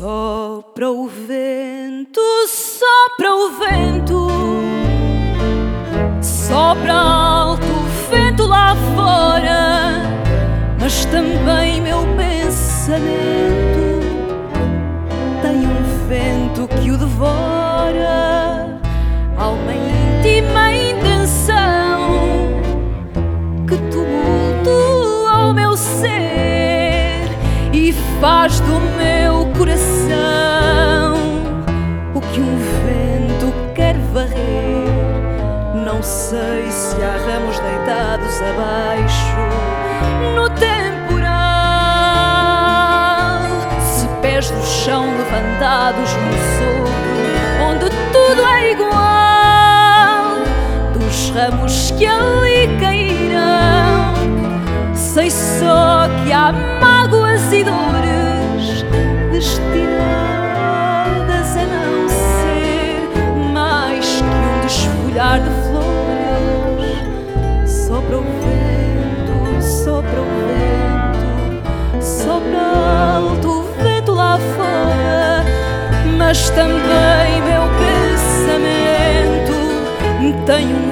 Sopra o vento, sopra o vento, sopra alto o vento lá fora, mas também meu pensamento tem um vento que o devora. Há uma íntima intenção que tumultua o meu ser e faz do meu coração o que um vento quer varrer. Não sei se há ramos deitados abaixo no temporal, se pés do chão levantados no sopro, onde tudo é igual, dos ramos que ali cairão. Sei só que há mágoas Sopra o vento, sopra o vento, sopra alto vento lá fora, mas também meu pensamento. Tem um